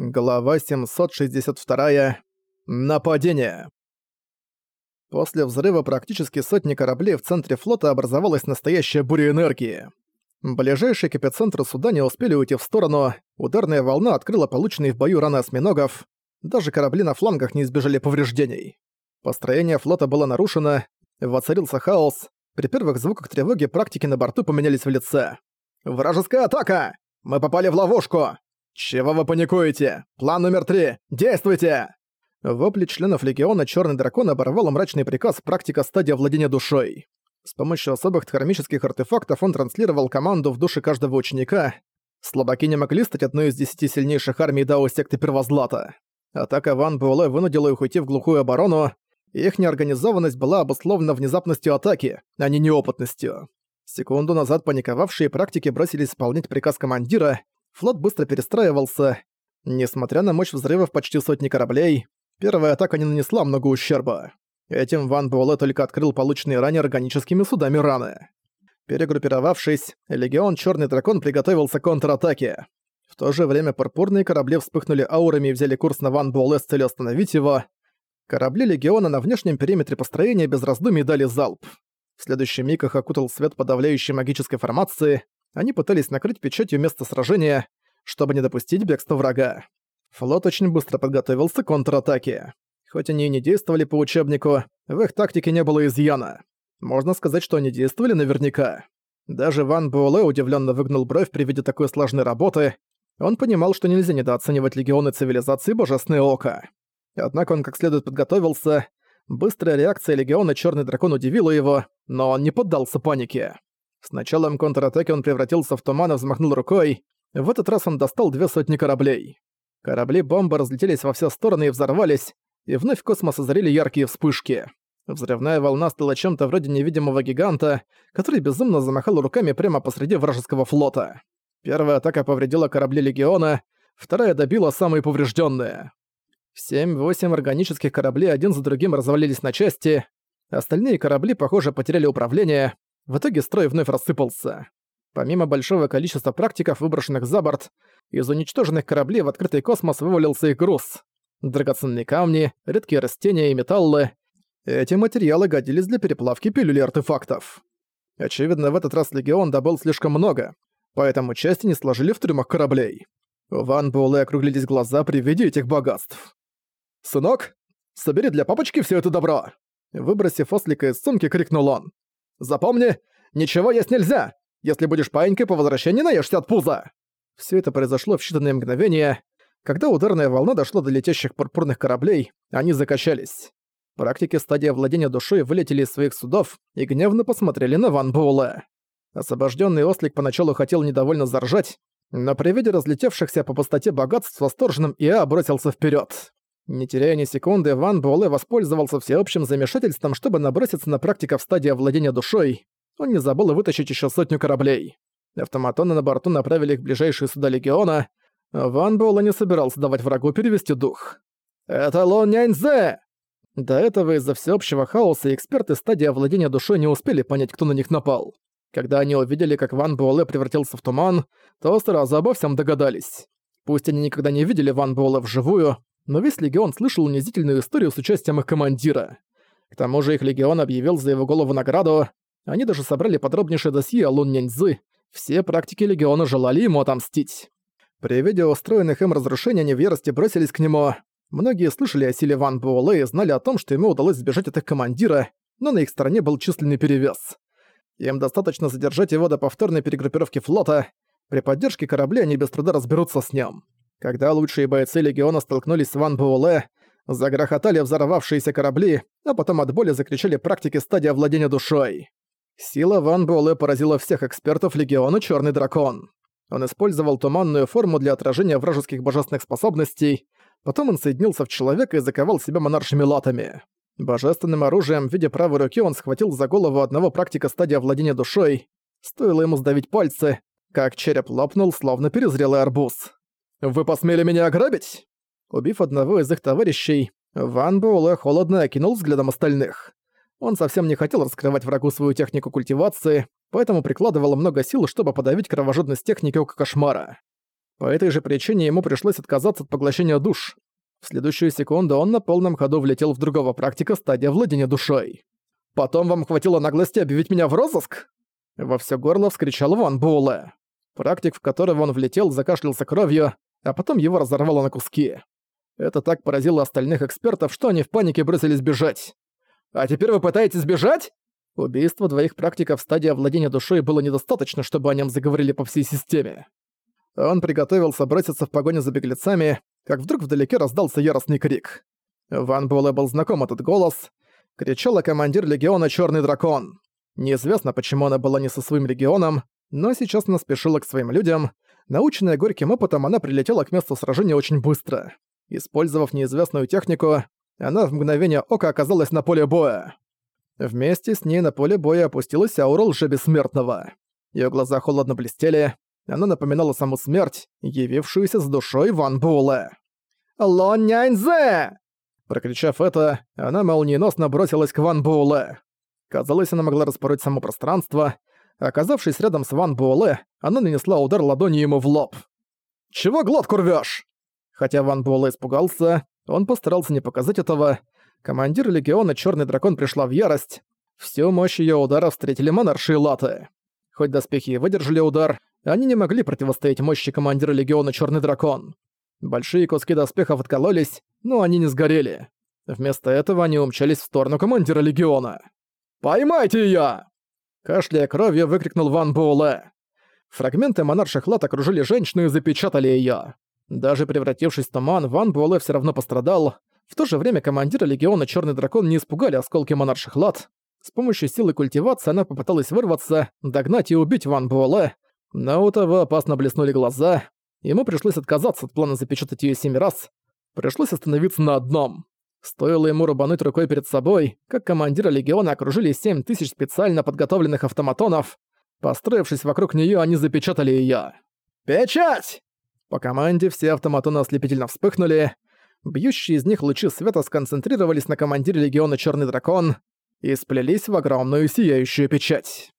Глава 762. Нападение. После взрыва практически сотни кораблей в центре флота образовалась настоящая буря энергии. Ближайшие к эпицентру суда не успели уйти в сторону, ударная волна открыла полученные в бою раны осьминогов, даже корабли на флангах не избежали повреждений. Построение флота было нарушено, воцарился хаос, при первых звуках тревоги практики на борту поменялись в лице. «Вражеская атака! Мы попали в ловушку! «Чего вы паникуете? План номер три! Действуйте!» Вопли членов Легиона Черный Дракон оборвал мрачный приказ практика стадия владения душой. С помощью особых хромических артефактов он транслировал команду в души каждого ученика. Слабаки не могли стать одной из десяти сильнейших армий Дао секты Первозлата. Атака Ван Буэлэ вынудила их уйти в глухую оборону, и их неорганизованность была обусловлена внезапностью атаки, а не неопытностью. Секунду назад паниковавшие практики бросились исполнять приказ командира, флот быстро перестраивался. Несмотря на мощь взрывов почти сотни кораблей, первая атака не нанесла много ущерба. Этим Ван Буэлэ только открыл полученные ранее органическими судами раны. Перегруппировавшись, Легион Черный Дракон приготовился к контратаке. В то же время пурпурные корабли вспыхнули аурами и взяли курс на Ван Буэлэ с целью остановить его. Корабли Легиона на внешнем периметре построения без раздумий дали залп. В следующий миг их окутал свет подавляющей магической формации, они пытались накрыть печатью место сражения, чтобы не допустить бегства врага. Флот очень быстро подготовился к контратаке. Хоть они и не действовали по учебнику, в их тактике не было изъяна. Можно сказать, что они действовали наверняка. Даже Ван Буэлэ удивленно выгнул бровь при виде такой сложной работы. Он понимал, что нельзя недооценивать легионы цивилизации Божественное Око. Однако он как следует подготовился. Быстрая реакция легиона Черный Дракон удивила его, но он не поддался панике. С началом контратаки он превратился в туман и взмахнул рукой. В этот раз он достал две сотни кораблей. Корабли-бомбы разлетелись во все стороны и взорвались, и вновь в космос озарили яркие вспышки. Взрывная волна стала чем-то вроде невидимого гиганта, который безумно замахал руками прямо посреди вражеского флота. Первая атака повредила корабли Легиона, вторая добила самые поврежденные. Семь-восемь органических кораблей один за другим развалились на части, остальные корабли, похоже, потеряли управление, в итоге строй вновь рассыпался. Помимо большого количества практиков, выброшенных за борт, из уничтоженных кораблей в открытый космос вывалился их груз. Драгоценные камни, редкие растения и металлы. Эти материалы годились для переплавки пилюли артефактов. Очевидно, в этот раз Легион добыл слишком много, поэтому части не сложили в трюмах кораблей. У Ван Буэлэ округлились глаза при виде этих богатств. «Сынок, собери для папочки все это добро!» Выбросив ослика из сумки, крикнул он. Запомни, ничего есть нельзя! Если будешь паинькой, по возвращении наешься от пуза!» Все это произошло в считанные мгновения. Когда ударная волна дошла до летящих пурпурных кораблей, они закачались. Практики стадии владения душой вылетели из своих судов и гневно посмотрели на Ван Буэлэ. Освобожденный ослик поначалу хотел недовольно заржать, но при виде разлетевшихся по пустоте богатств восторженным Иа бросился вперед. Не теряя ни секунды, Ван Буэлэ воспользовался всеобщим замешательством, чтобы наброситься на практика в стадии владения душой. Он не забыл вытащить еще сотню кораблей. Автоматоны на борту направили их в ближайшие суда Легиона. Ван Буэлэ не собирался давать врагу перевести дух. «Это Лон Няньзе!» До этого из-за всеобщего хаоса эксперты стадии владения душой не успели понять, кто на них напал. Когда они увидели, как Ван Буэлэ превратился в туман, то сразу обо всем догадались. Пусть они никогда не видели Ван Буэлэ вживую, но весь легион слышал унизительную историю с участием их командира. К тому же их легион объявил за его голову награду, они даже собрали подробнейшее досье о Лун Няньзы, все практики легиона желали ему отомстить. При виде устроенных им разрушений они в ярости бросились к нему. Многие слышали о силе Ван Буэлэ и знали о том, что ему удалось сбежать от их командира, но на их стороне был численный перевес. Им достаточно задержать его до повторной перегруппировки флота, при поддержке корабля они без труда разберутся с ним. Когда лучшие бойцы Легиона столкнулись с Ван Буэлэ, загрохотали взорвавшиеся корабли, а потом от боли закричали практики стадия владения душой. Сила Ван Буэлэ поразила всех экспертов Легиона Черный Дракон. Он использовал туманную форму для отражения вражеских божественных способностей, потом он соединился в человека и заковал себя монаршими латами. Божественным оружием в виде правой руки он схватил за голову одного практика стадия владения душой. Стоило ему сдавить пальцы, как череп лопнул, словно перезрелый арбуз. «Вы посмели меня ограбить?» Убив одного из их товарищей, Ван Буэлэ холодно окинул взглядом остальных. Он совсем не хотел раскрывать врагу свою технику культивации, поэтому прикладывал много сил, чтобы подавить кровожадность техники Ока Кошмара. По этой же причине ему пришлось отказаться от поглощения душ. В следующую секунду он на полном ходу влетел в другого практика стадия владения душой. «Потом вам хватило наглости объявить меня в розыск?» Во всё горло вскричал Ван Буэлэ. Практик, в которого он влетел, закашлялся кровью, а потом его разорвало на куски. Это так поразило остальных экспертов, что они в панике бросились бежать. «А теперь вы пытаетесь бежать?» Убийство двоих практиков в стадии владения душой было недостаточно, чтобы о нем заговорили по всей системе. Он приготовился броситься в погоню за беглецами, как вдруг вдалеке раздался яростный крик. Ван Буэлэ был знаком этот голос. Кричала командир легиона Черный Дракон». Неизвестно, почему она была не со своим легионом, но сейчас она спешила к своим людям. Наученная горьким опытом, она прилетела к месту сражения очень быстро. Использовав неизвестную технику, она в мгновение ока оказалась на поле боя. Вместе с ней на поле боя опустилась аура лже-бессмертного. Её глаза холодно блестели, она напоминала саму смерть, явившуюся с душой Ван Буэлэ. «Лон Няньзе!» Прокричав это, она молниеносно бросилась к Ван Буэлэ. Казалось, она могла распороть само пространство. Оказавшись рядом с Ван Буэлэ, она нанесла удар ладонью ему в лоб. «Чего глотку рвёшь?» Хотя Ван Буэлэ испугался, он постарался не показать этого. Командир легиона Чёрный Дракон пришла в ярость. Всю мощь её удара встретили монарши и латы. Хоть доспехи выдержали удар, они не могли противостоять мощи командира легиона Чёрный Дракон. Большие куски доспехов откололись, но они не сгорели. Вместо этого они умчались в сторону командира легиона. «Поймайте её!» Кашляя кровью, выкрикнул Ван Буэлэ. Фрагменты монарших лат окружили женщину и запечатали её. Даже превратившись в туман, Ван Буэлэ всё равно пострадал. В то же время командира легиона Чёрный Дракон не испугали осколки монарших лат. С помощью силы культивации она попыталась вырваться, догнать и убить Ван Буэлэ, но у того опасно блеснули глаза. Ему пришлось отказаться от плана запечатать её семь раз. Пришлось остановиться на одном. Стоило ему рубануть рукой перед собой, как командира легиона окружили семь тысяч специально подготовленных автоматонов. Построившись вокруг неё, они запечатали её. «Печать!» По команде все автоматоны ослепительно вспыхнули. Бьющие из них лучи света сконцентрировались на командире легиона Чёрный Дракон и сплелись в огромную сияющую печать.